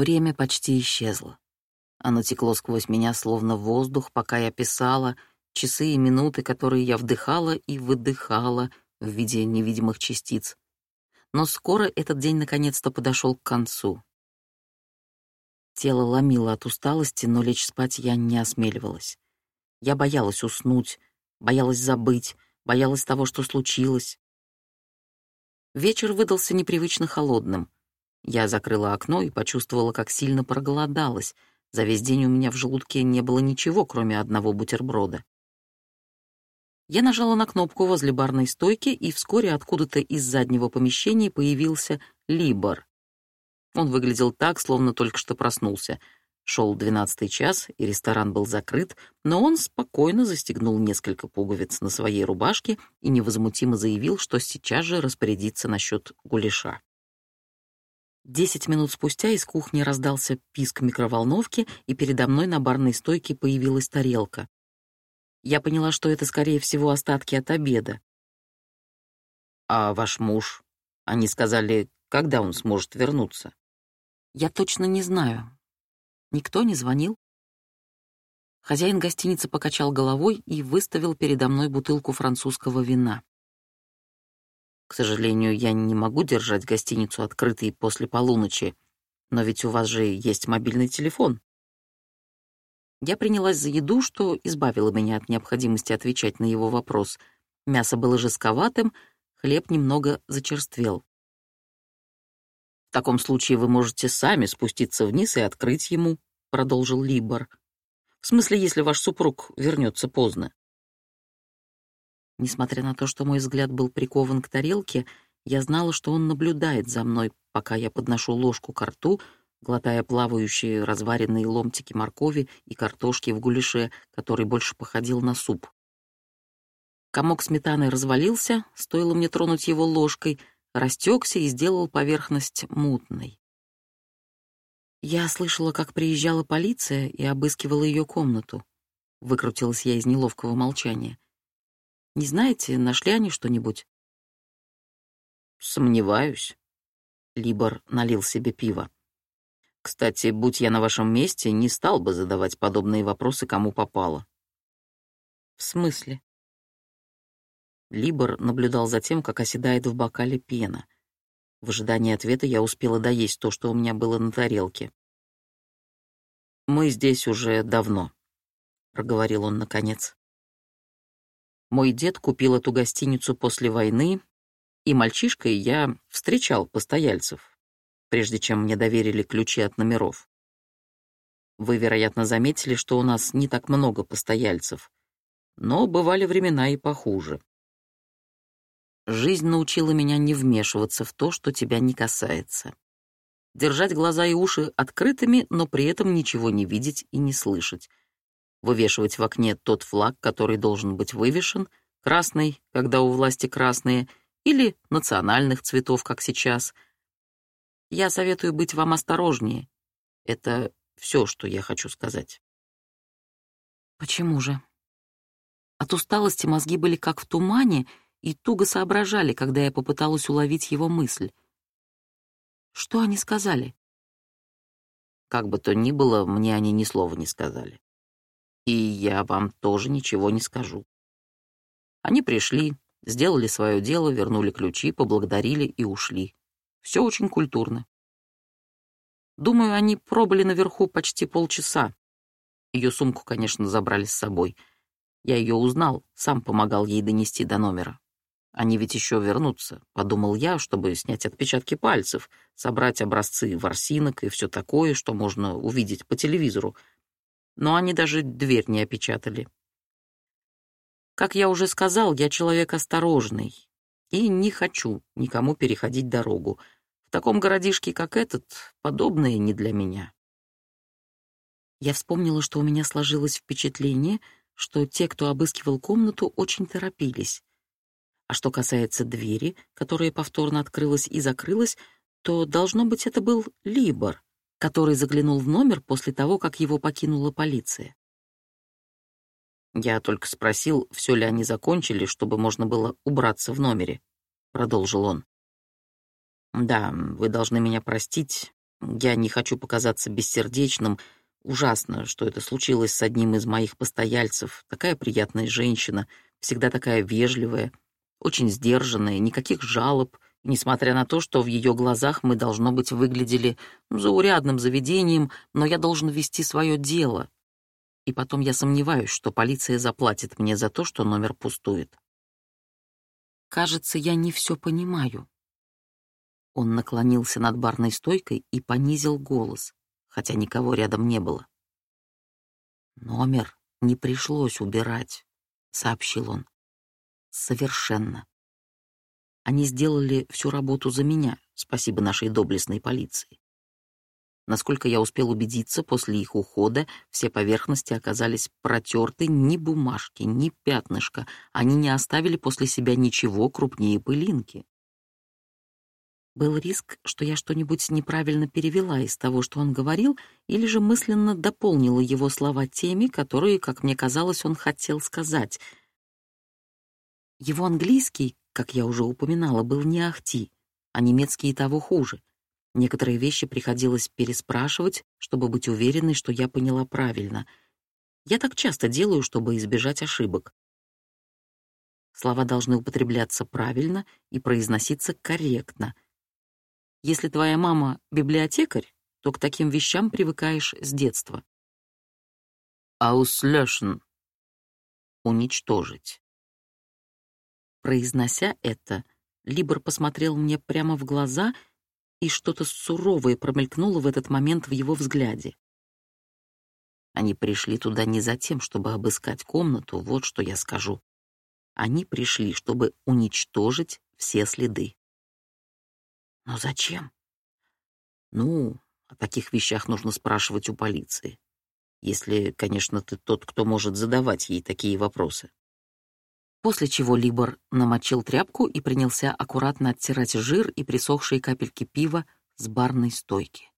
Время почти исчезло. Оно текло сквозь меня, словно воздух, пока я писала, часы и минуты, которые я вдыхала и выдыхала в виде невидимых частиц. Но скоро этот день наконец-то подошел к концу. Тело ломило от усталости, но лечь спать я не осмеливалась. Я боялась уснуть, боялась забыть, боялась того, что случилось. Вечер выдался непривычно холодным. Я закрыла окно и почувствовала, как сильно проголодалась. За весь день у меня в желудке не было ничего, кроме одного бутерброда. Я нажала на кнопку возле барной стойки, и вскоре откуда-то из заднего помещения появился Либор. Он выглядел так, словно только что проснулся. Шел двенадцатый час, и ресторан был закрыт, но он спокойно застегнул несколько пуговиц на своей рубашке и невозмутимо заявил, что сейчас же распорядится насчет гуляша. Десять минут спустя из кухни раздался писк микроволновки, и передо мной на барной стойке появилась тарелка. Я поняла, что это, скорее всего, остатки от обеда. «А ваш муж?» Они сказали, когда он сможет вернуться. «Я точно не знаю. Никто не звонил?» Хозяин гостиницы покачал головой и выставил передо мной бутылку французского вина. К сожалению, я не могу держать гостиницу открытой после полуночи, но ведь у вас же есть мобильный телефон. Я принялась за еду, что избавило меня от необходимости отвечать на его вопрос. Мясо было жестковатым, хлеб немного зачерствел. «В таком случае вы можете сами спуститься вниз и открыть ему», — продолжил Либор. «В смысле, если ваш супруг вернется поздно». Несмотря на то, что мой взгляд был прикован к тарелке, я знала, что он наблюдает за мной, пока я подношу ложку к рту, глотая плавающие разваренные ломтики моркови и картошки в гуляше, который больше походил на суп. Комок сметаны развалился, стоило мне тронуть его ложкой, растекся и сделал поверхность мутной. Я слышала, как приезжала полиция и обыскивала ее комнату. Выкрутилась я из неловкого молчания. Не знаете, нашли они что-нибудь? Сомневаюсь. Либор налил себе пиво. Кстати, будь я на вашем месте, не стал бы задавать подобные вопросы, кому попало. В смысле? Либор наблюдал за тем, как оседает в бокале пена. В ожидании ответа я успела доесть то, что у меня было на тарелке. «Мы здесь уже давно», — проговорил он наконец. Мой дед купил эту гостиницу после войны, и мальчишкой я встречал постояльцев, прежде чем мне доверили ключи от номеров. Вы, вероятно, заметили, что у нас не так много постояльцев, но бывали времена и похуже. Жизнь научила меня не вмешиваться в то, что тебя не касается. Держать глаза и уши открытыми, но при этом ничего не видеть и не слышать, вывешивать в окне тот флаг, который должен быть вывешен, красный, когда у власти красные, или национальных цветов, как сейчас. Я советую быть вам осторожнее. Это все, что я хочу сказать. Почему же? От усталости мозги были как в тумане и туго соображали, когда я попыталась уловить его мысль. Что они сказали? Как бы то ни было, мне они ни слова не сказали и я вам тоже ничего не скажу. Они пришли, сделали свое дело, вернули ключи, поблагодарили и ушли. Все очень культурно. Думаю, они пробыли наверху почти полчаса. Ее сумку, конечно, забрали с собой. Я ее узнал, сам помогал ей донести до номера. Они ведь еще вернутся, подумал я, чтобы снять отпечатки пальцев, собрать образцы ворсинок и все такое, что можно увидеть по телевизору, но они даже дверь не опечатали. Как я уже сказал, я человек осторожный и не хочу никому переходить дорогу. В таком городишке, как этот, подобное не для меня. Я вспомнила, что у меня сложилось впечатление, что те, кто обыскивал комнату, очень торопились. А что касается двери, которая повторно открылась и закрылась, то, должно быть, это был Либор, который заглянул в номер после того, как его покинула полиция. «Я только спросил, все ли они закончили, чтобы можно было убраться в номере», — продолжил он. «Да, вы должны меня простить. Я не хочу показаться бессердечным. Ужасно, что это случилось с одним из моих постояльцев. Такая приятная женщина, всегда такая вежливая, очень сдержанная, никаких жалоб, несмотря на то, что в ее глазах мы, должно быть, выглядели заурядным заведением, но я должен вести свое дело. И потом я сомневаюсь, что полиция заплатит мне за то, что номер пустует. Кажется, я не все понимаю. Он наклонился над барной стойкой и понизил голос, хотя никого рядом не было. «Номер не пришлось убирать», — сообщил он. «Совершенно. Они сделали всю работу за меня, спасибо нашей доблестной полиции. Насколько я успел убедиться, после их ухода все поверхности оказались протерты, ни бумажки, ни пятнышка. Они не оставили после себя ничего крупнее пылинки. Был риск, что я что-нибудь неправильно перевела из того, что он говорил, или же мысленно дополнила его слова теми, которые, как мне казалось, он хотел сказать. Его английский, как я уже упоминала, был не ахти, а немецкий и того хуже. Некоторые вещи приходилось переспрашивать, чтобы быть уверенной, что я поняла правильно. Я так часто делаю, чтобы избежать ошибок. Слова должны употребляться правильно и произноситься корректно — если твоя мама библиотекарь, то к таким вещам привыкаешь с детства. Auslöschen — уничтожить. Произнося это, Либор посмотрел мне прямо в глаза, и что-то суровое промелькнуло в этот момент в его взгляде. Они пришли туда не за тем, чтобы обыскать комнату, вот что я скажу. Они пришли, чтобы уничтожить все следы. Но зачем? Ну, о таких вещах нужно спрашивать у полиции. Если, конечно, ты тот, кто может задавать ей такие вопросы. После чего Либор намочил тряпку и принялся аккуратно оттирать жир и присохшие капельки пива с барной стойки.